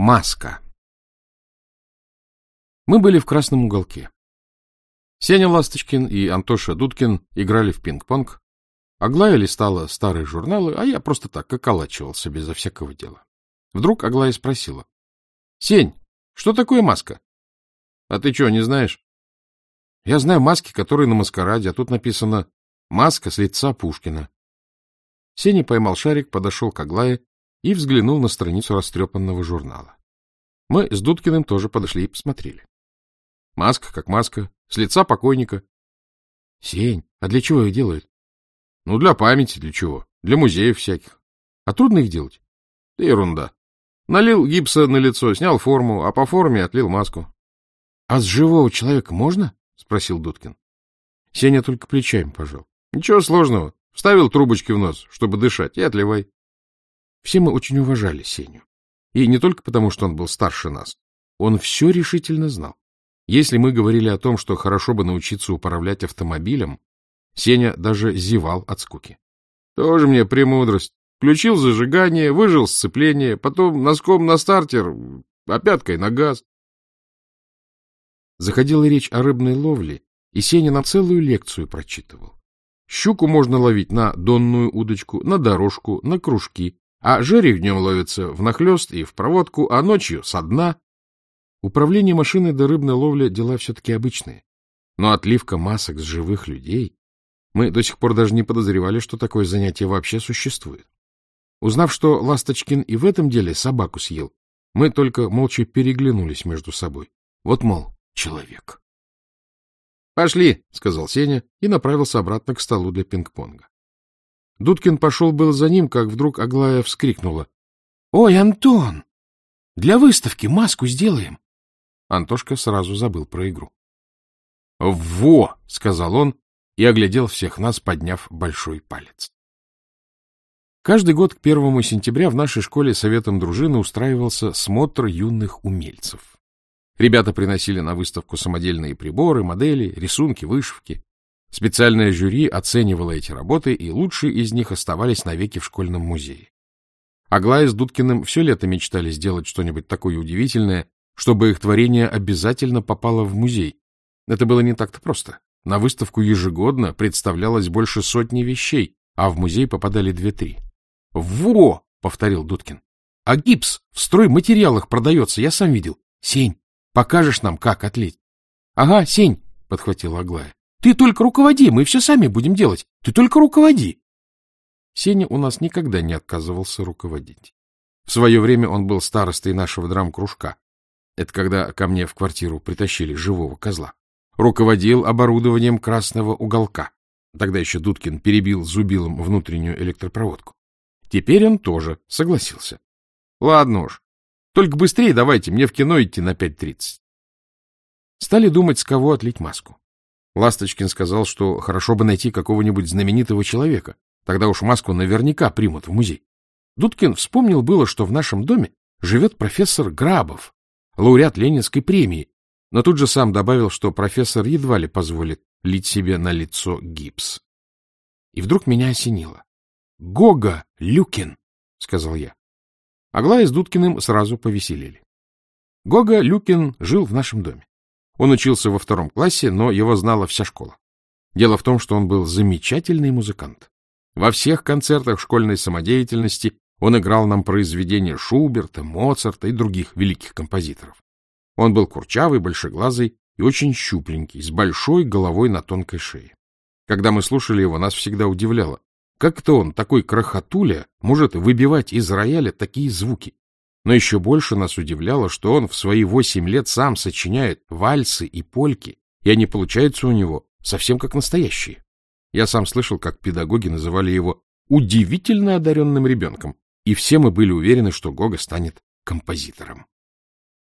Маска. Мы были в красном уголке. Сеня Ласточкин и Антоша Дудкин играли в пинг-понг, Аглая листала старые журналы, а я просто так околачивался безо всякого дела. Вдруг Аглая спросила. — Сень, что такое маска? — А ты что, не знаешь? — Я знаю маски, которые на маскараде, а тут написано «Маска с лица Пушкина». Сеня поймал шарик, подошел к Аглае и взглянул на страницу растрепанного журнала. Мы с Дудкиным тоже подошли и посмотрели. Маска как маска, с лица покойника. — Сень, а для чего ее делают? Ну, для памяти, для чего? Для музеев всяких. А трудно их делать? Да ерунда. Налил гипса на лицо, снял форму, а по форме отлил маску. — А с живого человека можно? — спросил Дудкин. Сеня только плечами пожал. — Ничего сложного. Вставил трубочки в нос, чтобы дышать, и отливай. Все мы очень уважали Сеню. И не только потому, что он был старше нас. Он все решительно знал. Если мы говорили о том, что хорошо бы научиться управлять автомобилем, Сеня даже зевал от скуки. — Тоже мне премудрость. Включил зажигание, выжил сцепление, потом носком на стартер, а пяткой на газ. Заходила речь о рыбной ловле, и Сеня на целую лекцию прочитывал. Щуку можно ловить на донную удочку, на дорожку, на кружки, а жерех днем ловится внахлёст и в проводку, а ночью со дна. Управление машиной до рыбной ловли — дела все-таки обычные. Но отливка масок с живых людей мы до сих пор даже не подозревали, что такое занятие вообще существует. Узнав, что Ласточкин и в этом деле собаку съел, мы только молча переглянулись между собой. Вот, мол, человек. «Пошли», — сказал Сеня и направился обратно к столу для пинг-понга. Дудкин пошел был за ним, как вдруг Аглая вскрикнула. — Ой, Антон! Для выставки маску сделаем! Антошка сразу забыл про игру. — Во! — сказал он и оглядел всех нас, подняв большой палец. Каждый год к первому сентября в нашей школе советом дружины устраивался смотр юных умельцев. Ребята приносили на выставку самодельные приборы, модели, рисунки, вышивки. Специальное жюри оценивало эти работы, и лучшие из них оставались навеки в школьном музее. Аглая с Дудкиным все лето мечтали сделать что-нибудь такое удивительное, чтобы их творение обязательно попало в музей. Это было не так-то просто. На выставку ежегодно представлялось больше сотни вещей, а в музей попадали две-три. — Во! — повторил Дудкин. — А гипс в стройматериалах продается, я сам видел. Сень, покажешь нам, как отлить? — Ага, Сень, — подхватила Аглая. — Ты только руководи, мы все сами будем делать. Ты только руководи. Сеня у нас никогда не отказывался руководить. В свое время он был старостой нашего драм-кружка. Это когда ко мне в квартиру притащили живого козла руководил оборудованием красного уголка. Тогда еще Дудкин перебил зубилом внутреннюю электропроводку. Теперь он тоже согласился. Ладно уж, только быстрее давайте, мне в кино идти на 5.30. Стали думать, с кого отлить маску. Ласточкин сказал, что хорошо бы найти какого-нибудь знаменитого человека. Тогда уж маску наверняка примут в музей. Дудкин вспомнил было, что в нашем доме живет профессор Грабов, лауреат Ленинской премии, но тут же сам добавил, что профессор едва ли позволит лить себе на лицо гипс. И вдруг меня осенило. — Гога Люкин, — сказал я. Аглая с Дудкиным сразу повеселели. Гога Люкин жил в нашем доме. Он учился во втором классе, но его знала вся школа. Дело в том, что он был замечательный музыкант. Во всех концертах школьной самодеятельности он играл нам произведения Шуберта, Моцарта и других великих композиторов. Он был курчавый, большеглазый и очень щупленький, с большой головой на тонкой шее. Когда мы слушали его, нас всегда удивляло, как это он, такой крохотуля, может выбивать из рояля такие звуки. Но еще больше нас удивляло, что он в свои восемь лет сам сочиняет вальсы и польки, и они получаются у него совсем как настоящие. Я сам слышал, как педагоги называли его удивительно одаренным ребенком, и все мы были уверены, что Гога станет композитором.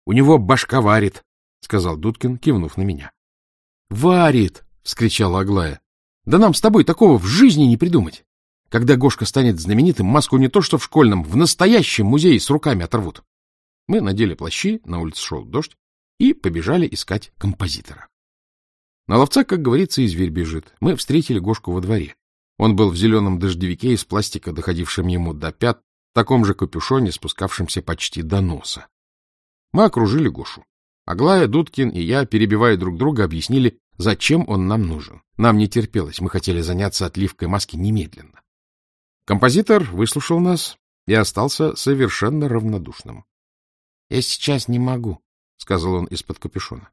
У него башка варит, — сказал Дудкин, кивнув на меня. — Варит! — вскричала Аглая. — Да нам с тобой такого в жизни не придумать. Когда Гошка станет знаменитым, маску не то что в школьном, в настоящем музее с руками оторвут. Мы надели плащи, на улице шел дождь, и побежали искать композитора. На ловца, как говорится, и зверь бежит. Мы встретили Гошку во дворе. Он был в зеленом дождевике из пластика, доходившем ему до пят, в таком же капюшоне, спускавшемся почти до носа. Мы окружили Гошу. Аглая, Дудкин и я, перебивая друг друга, объяснили, зачем он нам нужен. Нам не терпелось, мы хотели заняться отливкой маски немедленно. Композитор выслушал нас и остался совершенно равнодушным. — Я сейчас не могу, — сказал он из-под капюшона.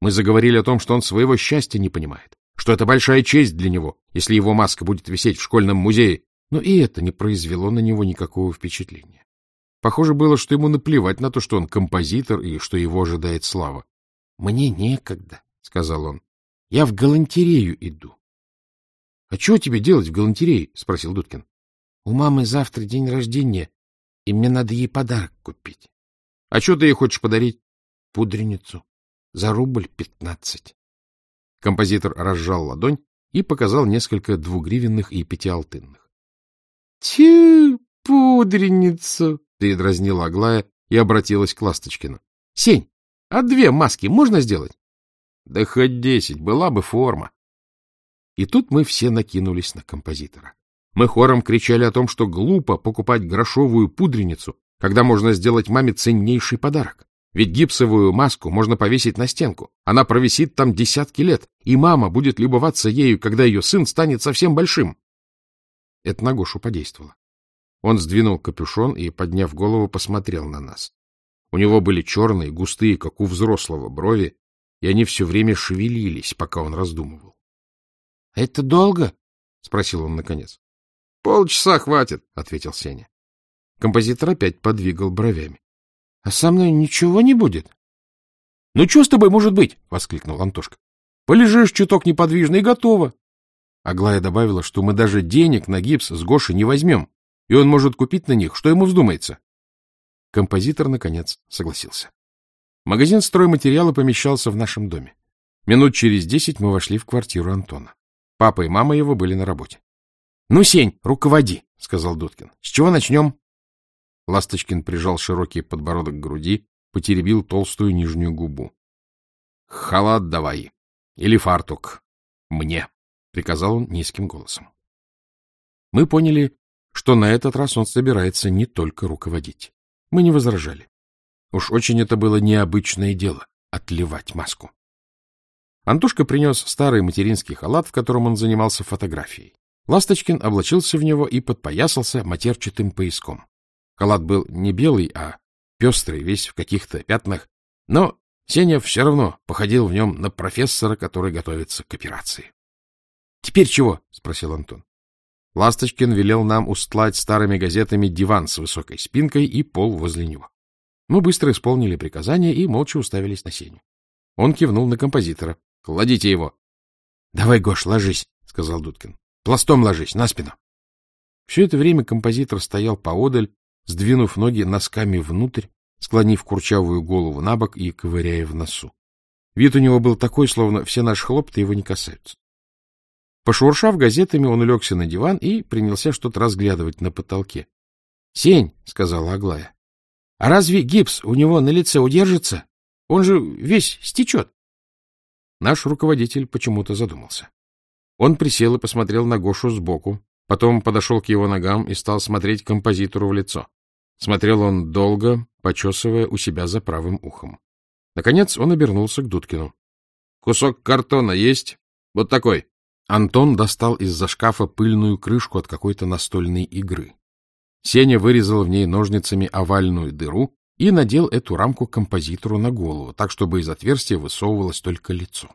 Мы заговорили о том, что он своего счастья не понимает, что это большая честь для него, если его маска будет висеть в школьном музее, но и это не произвело на него никакого впечатления. Похоже было, что ему наплевать на то, что он композитор и что его ожидает слава. — Мне некогда, — сказал он. — Я в галантерею иду. — А чего тебе делать в галантерее? — спросил Дудкин. — У мамы завтра день рождения, и мне надо ей подарок купить. — А что ты ей хочешь подарить? — Пудреницу. За рубль пятнадцать. Композитор разжал ладонь и показал несколько двугривенных и пятиалтынных. — Тю, пудреницу! — передразнила Аглая и обратилась к Ласточкину. — Сень, а две маски можно сделать? — Да хоть десять, была бы форма. И тут мы все накинулись на композитора. Мы хором кричали о том, что глупо покупать грошовую пудреницу, когда можно сделать маме ценнейший подарок. Ведь гипсовую маску можно повесить на стенку. Она провисит там десятки лет, и мама будет любоваться ею, когда ее сын станет совсем большим. Это на Гошу подействовало. Он сдвинул капюшон и, подняв голову, посмотрел на нас. У него были черные, густые, как у взрослого, брови, и они все время шевелились, пока он раздумывал. — Это долго? — спросил он наконец. — Полчаса хватит, — ответил Сеня. Композитор опять подвигал бровями. — А со мной ничего не будет? — Ну, что с тобой может быть? — воскликнул Антошка. — Полежишь чуток неподвижно и готово. Аглая добавила, что мы даже денег на гипс с Гоши не возьмем, и он может купить на них, что ему вздумается. Композитор, наконец, согласился. Магазин стройматериала помещался в нашем доме. Минут через десять мы вошли в квартиру Антона. Папа и мама его были на работе. — Ну, Сень, руководи, — сказал Дудкин. — С чего начнем? Ласточкин прижал широкий подбородок к груди, потеребил толстую нижнюю губу. — Халат давай. Или фартук. Мне, — приказал он низким голосом. Мы поняли, что на этот раз он собирается не только руководить. Мы не возражали. Уж очень это было необычное дело — отливать маску. Антошка принес старый материнский халат, в котором он занимался фотографией. Ласточкин облачился в него и подпоясался матерчатым пояском. Халат был не белый, а пестрый, весь в каких-то пятнах, но Сеня все равно походил в нем на профессора, который готовится к операции. — Теперь чего? — спросил Антон. Ласточкин велел нам устлать старыми газетами диван с высокой спинкой и пол возле него. Мы быстро исполнили приказание и молча уставились на Сеню. Он кивнул на композитора. — Кладите его. — Давай, Гош, ложись, — сказал Дудкин. — Пластом ложись, на спину. Все это время композитор стоял поодаль, сдвинув ноги носками внутрь, склонив курчавую голову на бок и ковыряя в носу. Вид у него был такой, словно все наши хлопоты его не касаются. Пошуршав газетами, он улегся на диван и принялся что-то разглядывать на потолке. — Сень, — сказала Аглая, — а разве гипс у него на лице удержится? Он же весь стечет. Наш руководитель почему-то задумался. Он присел и посмотрел на Гошу сбоку, потом подошел к его ногам и стал смотреть композитору в лицо. Смотрел он долго, почесывая у себя за правым ухом. Наконец он обернулся к Дудкину. — Кусок картона есть? Вот такой. Антон достал из-за шкафа пыльную крышку от какой-то настольной игры. Сеня вырезал в ней ножницами овальную дыру и надел эту рамку композитору на голову, так, чтобы из отверстия высовывалось только лицо.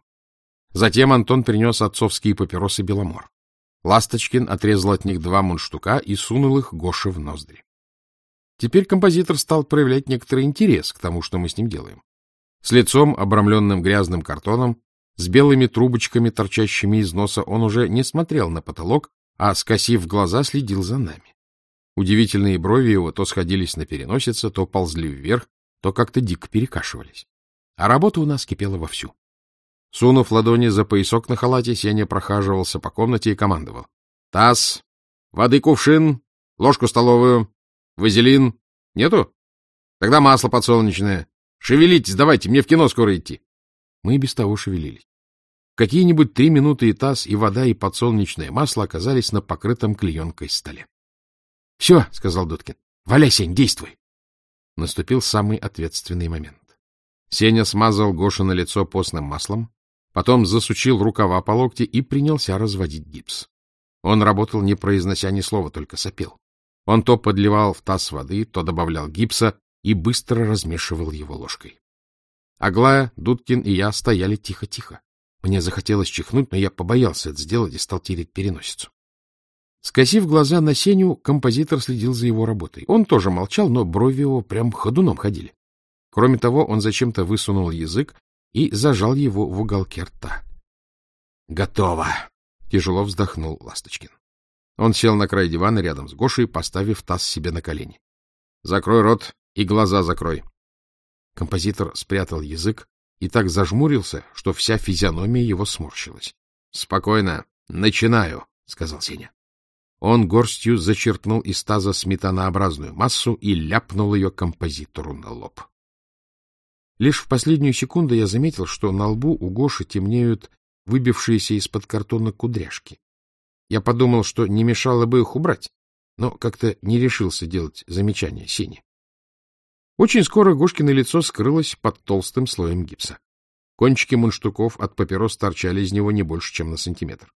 Затем Антон принес отцовские папиросы Беломор. Ласточкин отрезал от них два мундштука и сунул их Гоше в ноздри. Теперь композитор стал проявлять некоторый интерес к тому, что мы с ним делаем. С лицом, обрамленным грязным картоном, с белыми трубочками, торчащими из носа, он уже не смотрел на потолок, а, скосив глаза, следил за нами. Удивительные брови его то сходились на переносице, то ползли вверх, то как-то дико перекашивались. А работа у нас кипела вовсю. Сунув ладони за поясок на халате, Сеня прохаживался по комнате и командовал. — Таз, воды кувшин, ложку столовую, вазелин. Нету? Тогда масло подсолнечное. Шевелитесь, давайте, мне в кино скоро идти. Мы без того шевелились. Какие-нибудь три минуты и таз, и вода, и подсолнечное масло оказались на покрытом клеенкой столе. — Все, — сказал Дудкин, — валяй, Сень, действуй. наступил самый ответственный момент. Сеня смазал Гоша на лицо постным маслом, потом засучил рукава по локте и принялся разводить гипс. Он работал, не произнося ни слова, только сопел. Он то подливал в таз воды, то добавлял гипса и быстро размешивал его ложкой. Аглая, Дудкин и я стояли тихо-тихо. Мне захотелось чихнуть, но я побоялся это сделать и стал тереть переносицу. Скосив глаза на Сеню, композитор следил за его работой. Он тоже молчал, но брови его прям ходуном ходили. Кроме того, он зачем-то высунул язык и зажал его в уголке рта. — Готово! — тяжело вздохнул Ласточкин. Он сел на край дивана рядом с Гошей, поставив таз себе на колени. — Закрой рот и глаза закрой. Композитор спрятал язык и так зажмурился, что вся физиономия его сморщилась. — Спокойно. Начинаю, — сказал Сеня. Он горстью зачерпнул из таза сметанообразную массу и ляпнул ее композитору на лоб. Лишь в последнюю секунду я заметил, что на лбу у Гоши темнеют выбившиеся из-под картона кудряшки. Я подумал, что не мешало бы их убрать, но как-то не решился делать замечание Сене. Очень скоро Гошкино лицо скрылось под толстым слоем гипса. Кончики мундштуков от папирос торчали из него не больше, чем на сантиметр.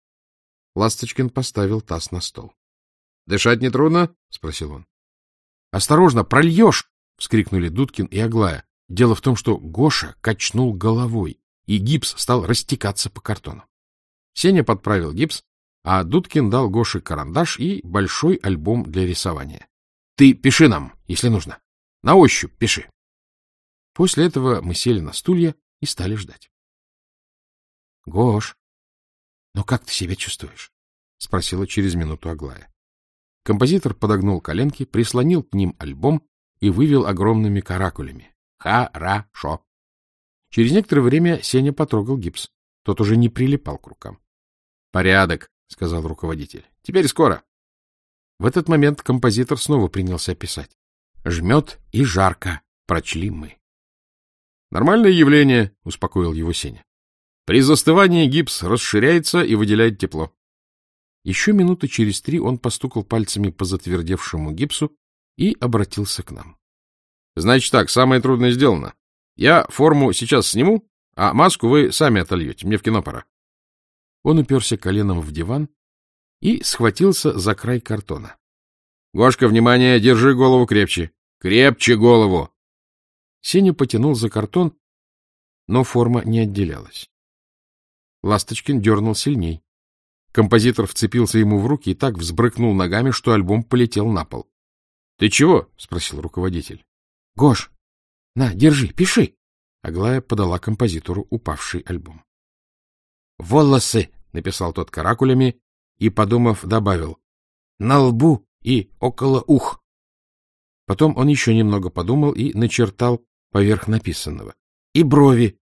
Ласточкин поставил таз на стол. — Дышать не трудно? — спросил он. — Осторожно, прольешь! — вскрикнули Дудкин и Аглая. Дело в том, что Гоша качнул головой, и гипс стал растекаться по картону. Сеня подправил гипс, а Дудкин дал Гоше карандаш и большой альбом для рисования. — Ты пиши нам, если нужно. На ощупь пиши. После этого мы сели на стулья и стали ждать. — Гош, ну как ты себя чувствуешь? — спросила через минуту Аглая. Композитор подогнул коленки, прислонил к ним альбом и вывел огромными каракулями. Хорошо. Через некоторое время Сеня потрогал гипс. Тот уже не прилипал к рукам. — Порядок, — сказал руководитель. — Теперь скоро. В этот момент композитор снова принялся писать. «Жмет и жарко», — прочли мы. «Нормальное явление», — успокоил его Сеня. При застывании гипс расширяется и выделяет тепло. Еще минуты через три он постукал пальцами по затвердевшему гипсу и обратился к нам. — Значит так, самое трудное сделано. Я форму сейчас сниму, а маску вы сами отольете. Мне в кино пора. Он уперся коленом в диван и схватился за край картона. — Гошка, внимание, держи голову крепче. Крепче голову! Сеня потянул за картон, но форма не отделялась. Ласточкин дернул сильней. Композитор вцепился ему в руки и так взбрыкнул ногами, что альбом полетел на пол. — Ты чего? — спросил руководитель. — Гош, на, держи, пиши. Аглая подала композитору упавший альбом. — Волосы, — написал тот каракулями и, подумав, добавил, — на лбу и около ух. Потом он еще немного подумал и начертал поверх написанного. — И брови.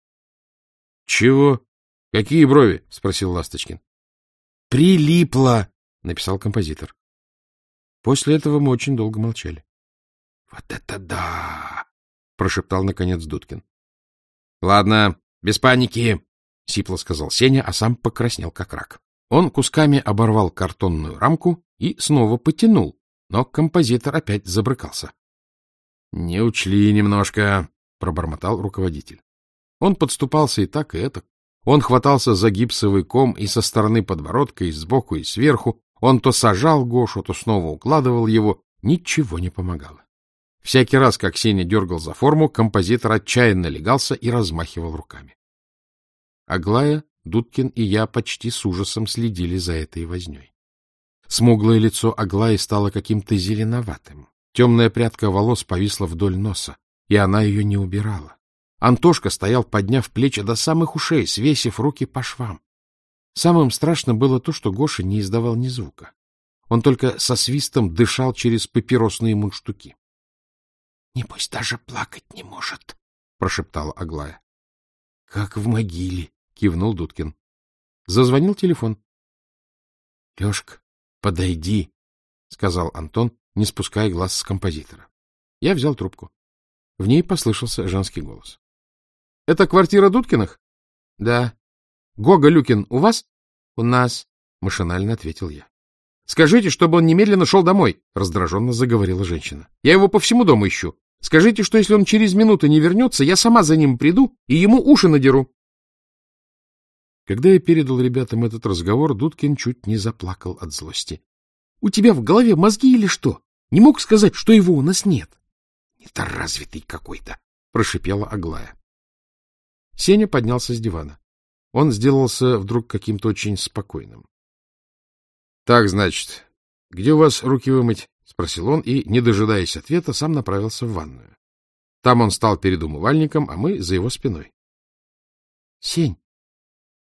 — Чего? — Какие брови? — спросил Ласточкин. — Прилипло, — написал композитор. После этого мы очень долго молчали. — Вот это да! — прошептал, наконец, Дудкин. — Ладно, без паники, — сипло сказал Сеня, а сам покраснел, как рак. Он кусками оборвал картонную рамку и снова потянул, но композитор опять забрыкался. — Не учли немножко, — пробормотал руководитель. Он подступался и так, и это. Он хватался за гипсовый ком и со стороны подбородка, и сбоку, и сверху. Он то сажал Гошу, то снова укладывал его. Ничего не помогало. Всякий раз, как Сеня дергал за форму, композитор отчаянно легался и размахивал руками. Аглая, Дудкин и я почти с ужасом следили за этой возней. Смуглое лицо Аглаи стало каким-то зеленоватым. Темная прядка волос повисла вдоль носа, и она ее не убирала. Антошка стоял, подняв плечи до самых ушей, свесив руки по швам. Самым страшным было то, что Гоша не издавал ни звука. Он только со свистом дышал через папиросные мундштуки. — Небось, даже плакать не может, — прошептала Аглая. — Как в могиле, — кивнул Дудкин. Зазвонил телефон. — Лешка, подойди, — сказал Антон, не спуская глаз с композитора. Я взял трубку. В ней послышался женский голос. — Это квартира Дудкиных? — Да. — Гога Люкин у вас? — У нас, — машинально ответил я. — Скажите, чтобы он немедленно шел домой, — раздраженно заговорила женщина. — Я его по всему дому ищу. Скажите, что если он через минуту не вернется, я сама за ним приду и ему уши надеру. Когда я передал ребятам этот разговор, Дудкин чуть не заплакал от злости. — У тебя в голове мозги или что? Не мог сказать, что его у нас нет? — Недоразвитый какой-то, — прошипела Аглая. Сеня поднялся с дивана. Он сделался вдруг каким-то очень спокойным. — Так, значит, где у вас руки вымыть? — спросил он и, не дожидаясь ответа, сам направился в ванную. Там он стал перед умывальником, а мы за его спиной. — Сень,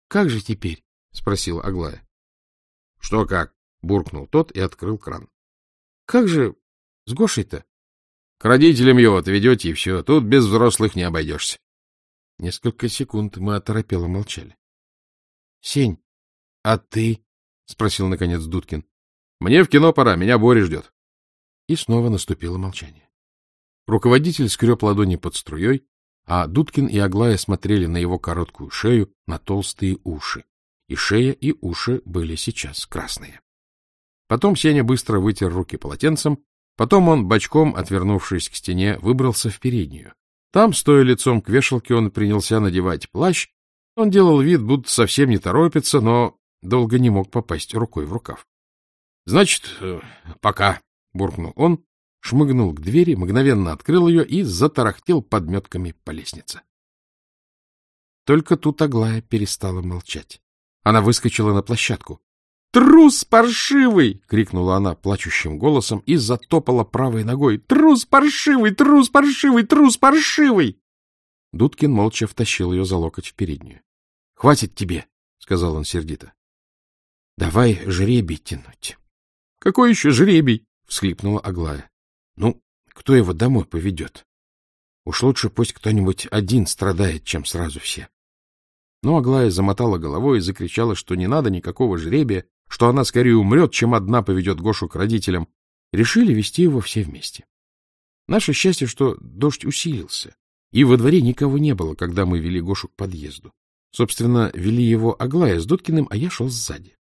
как же теперь? — спросила Аглая. — Что как? — буркнул тот и открыл кран. — Как же с Гошей-то? — К родителям его отведете, и все. Тут без взрослых не обойдешься. Несколько секунд мы оторопело молчали. — Сень, а ты? — спросил, наконец, Дудкин. — Мне в кино пора, меня Боря ждет. И снова наступило молчание. Руководитель скреб ладони под струей, а Дудкин и Аглая смотрели на его короткую шею, на толстые уши. И шея, и уши были сейчас красные. Потом Сеня быстро вытер руки полотенцем, потом он, бочком, отвернувшись к стене, выбрался в переднюю. Там, стоя лицом к вешалке, он принялся надевать плащ. Он делал вид, будто совсем не торопится, но долго не мог попасть рукой в рукав. — Значит, э, пока, — буркнул он шмыгнул к двери, мгновенно открыл ее и затарахтел подметками по лестнице. Только тут Аглая перестала молчать. Она выскочила на площадку. «Трус паршивый!» — крикнула она плачущим голосом и затопала правой ногой. «Трус паршивый! Трус паршивый! Трус паршивый!» Дудкин молча втащил ее за локоть в переднюю. — Хватит тебе, — сказал он сердито. — Давай жребий тянуть. — Какой еще жребий? — всхлипнула Аглая. Ну, кто его домой поведет? Уж лучше пусть кто-нибудь один страдает, чем сразу все. Но Аглая замотала головой и закричала, что не надо никакого жребия, что она скорее умрет, чем одна поведет Гошу к родителям. Решили вести его все вместе. Наше счастье, что дождь усилился, и во дворе никого не было, когда мы вели Гошу к подъезду. Собственно, вели его Аглая с Дудкиным, а я шел сзади.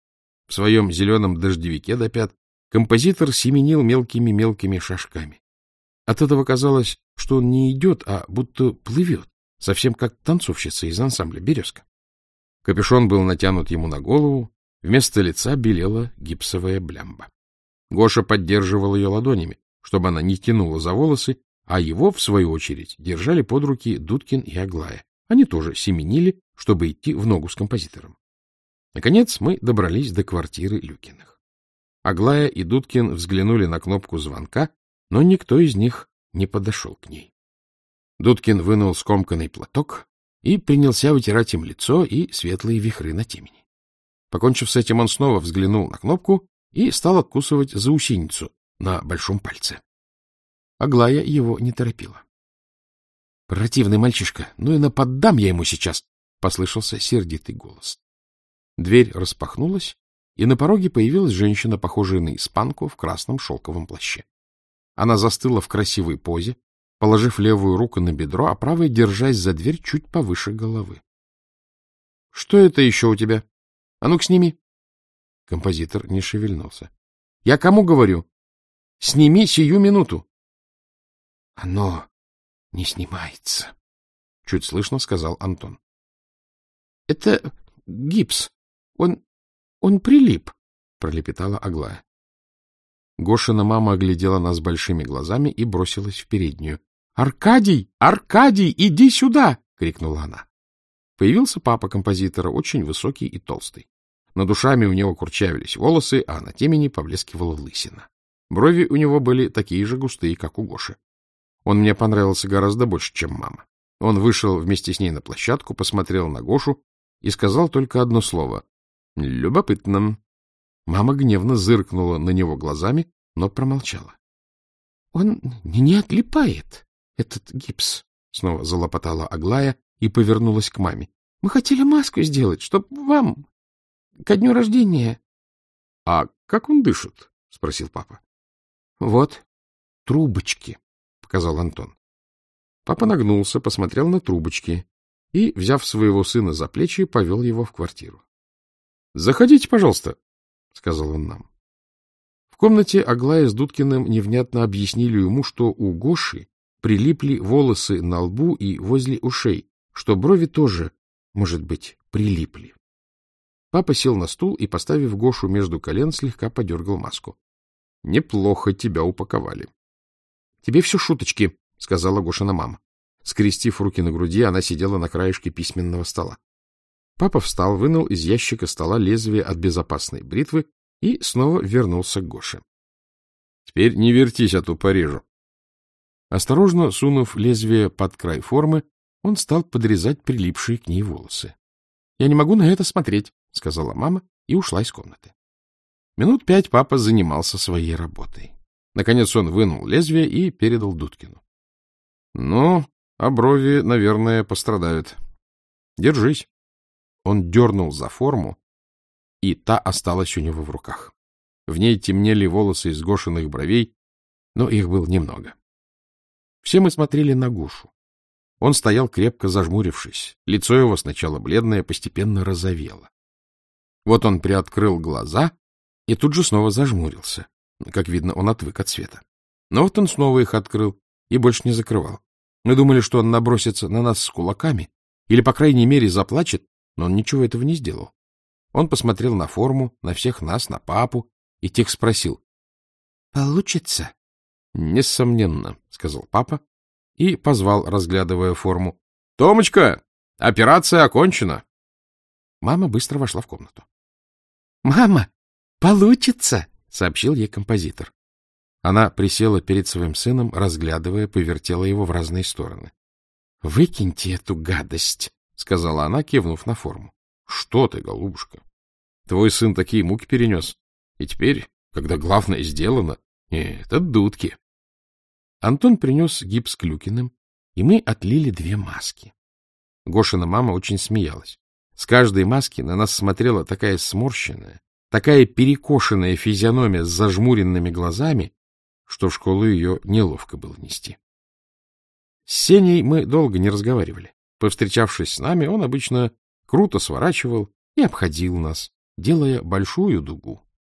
В своем зеленом дождевике до пят Композитор семенил мелкими-мелкими шажками. От этого казалось, что он не идет, а будто плывет, совсем как танцовщица из ансамбля «Березка». Капюшон был натянут ему на голову, вместо лица белела гипсовая блямба. Гоша поддерживал ее ладонями, чтобы она не тянула за волосы, а его, в свою очередь, держали под руки Дудкин и Аглая. Они тоже семенили, чтобы идти в ногу с композитором. Наконец мы добрались до квартиры Люкиных. Аглая и Дудкин взглянули на кнопку звонка, но никто из них не подошел к ней. Дудкин вынул скомканный платок и принялся вытирать им лицо и светлые вихры на темени. Покончив с этим, он снова взглянул на кнопку и стал откусывать заусеницу на большом пальце. Аглая его не торопила. — Противный мальчишка, ну и наподдам я ему сейчас! — послышался сердитый голос. Дверь распахнулась, и на пороге появилась женщина, похожая на испанку в красном шелковом плаще. Она застыла в красивой позе, положив левую руку на бедро, а правой держась за дверь чуть повыше головы. — Что это еще у тебя? А ну-ка, сними. Композитор не шевельнулся. — Я кому говорю? Сними сию минуту. — Оно не снимается, — чуть слышно сказал Антон. — Это гипс. Он — Он прилип, — пролепетала Аглая. Гошина мама оглядела нас большими глазами и бросилась в переднюю. — Аркадий! Аркадий, иди сюда! — крикнула она. Появился папа композитора, очень высокий и толстый. Над душами у него курчавились волосы, а на темени поблескивала лысина. Брови у него были такие же густые, как у Гоши. Он мне понравился гораздо больше, чем мама. Он вышел вместе с ней на площадку, посмотрел на Гошу и сказал только одно слово Любопытно. Мама гневно зыркнула на него глазами, но промолчала. — Он не отлипает, этот гипс, — снова залопотала Аглая и повернулась к маме. — Мы хотели маску сделать, чтоб вам ко дню рождения. — А как он дышит? — спросил папа. — Вот, трубочки, — показал Антон. Папа нагнулся, посмотрел на трубочки и, взяв своего сына за плечи, повел его в квартиру. Заходите, пожалуйста, — сказал он нам. В комнате Аглая с Дудкиным невнятно объяснили ему, что у Гоши прилипли волосы на лбу и возле ушей, что брови тоже, может быть, прилипли. Папа сел на стул и, поставив Гошу между колен, слегка подергал маску. — Неплохо тебя упаковали. — Тебе все шуточки, — сказала Гошина мама. Скрестив руки на груди, она сидела на краешке письменного стола. Папа встал, вынул из ящика стола лезвие от безопасной бритвы и снова вернулся к Гоше. — Теперь не вертись, а то порежу. Осторожно сунув лезвие под край формы, он стал подрезать прилипшие к ней волосы. — Я не могу на это смотреть, — сказала мама и ушла из комнаты. Минут пять папа занимался своей работой. Наконец он вынул лезвие и передал Дудкину. — Ну, а брови, наверное, пострадают. Держись. Он дернул за форму, и та осталась у него в руках. В ней темнели волосы из гошенных бровей, но их было немного. Все мы смотрели на Гошу. Он стоял крепко зажмурившись. Лицо его сначала бледное, постепенно розовело. Вот он приоткрыл глаза и тут же снова зажмурился. Как видно, он отвык от света. Но вот он снова их открыл и больше не закрывал. Мы думали, что он набросится на нас с кулаками или, по крайней мере, заплачет, но он ничего этого не сделал. Он посмотрел на форму, на всех нас, на папу, и тех спросил. — Получится? — Несомненно, — сказал папа и позвал, разглядывая форму. — Томочка, операция окончена. Мама быстро вошла в комнату. — Мама, получится, — сообщил ей композитор. Она присела перед своим сыном, разглядывая, повертела его в разные стороны. — Выкиньте эту гадость, — сказала она, кивнув на форму. — Что ты, голубушка? Твой сын такие муки перенес. И теперь, когда главное сделано, это дудки. Антон принес гипс Клюкиным, и мы отлили две маски. Гошина мама очень смеялась. С каждой маски на нас смотрела такая сморщенная, такая перекошенная физиономия с зажмуренными глазами, что в школу ее неловко было нести. С Сеней мы долго не разговаривали. Повстречавшись с нами, он обычно круто сворачивал и обходил нас, делая большую дугу.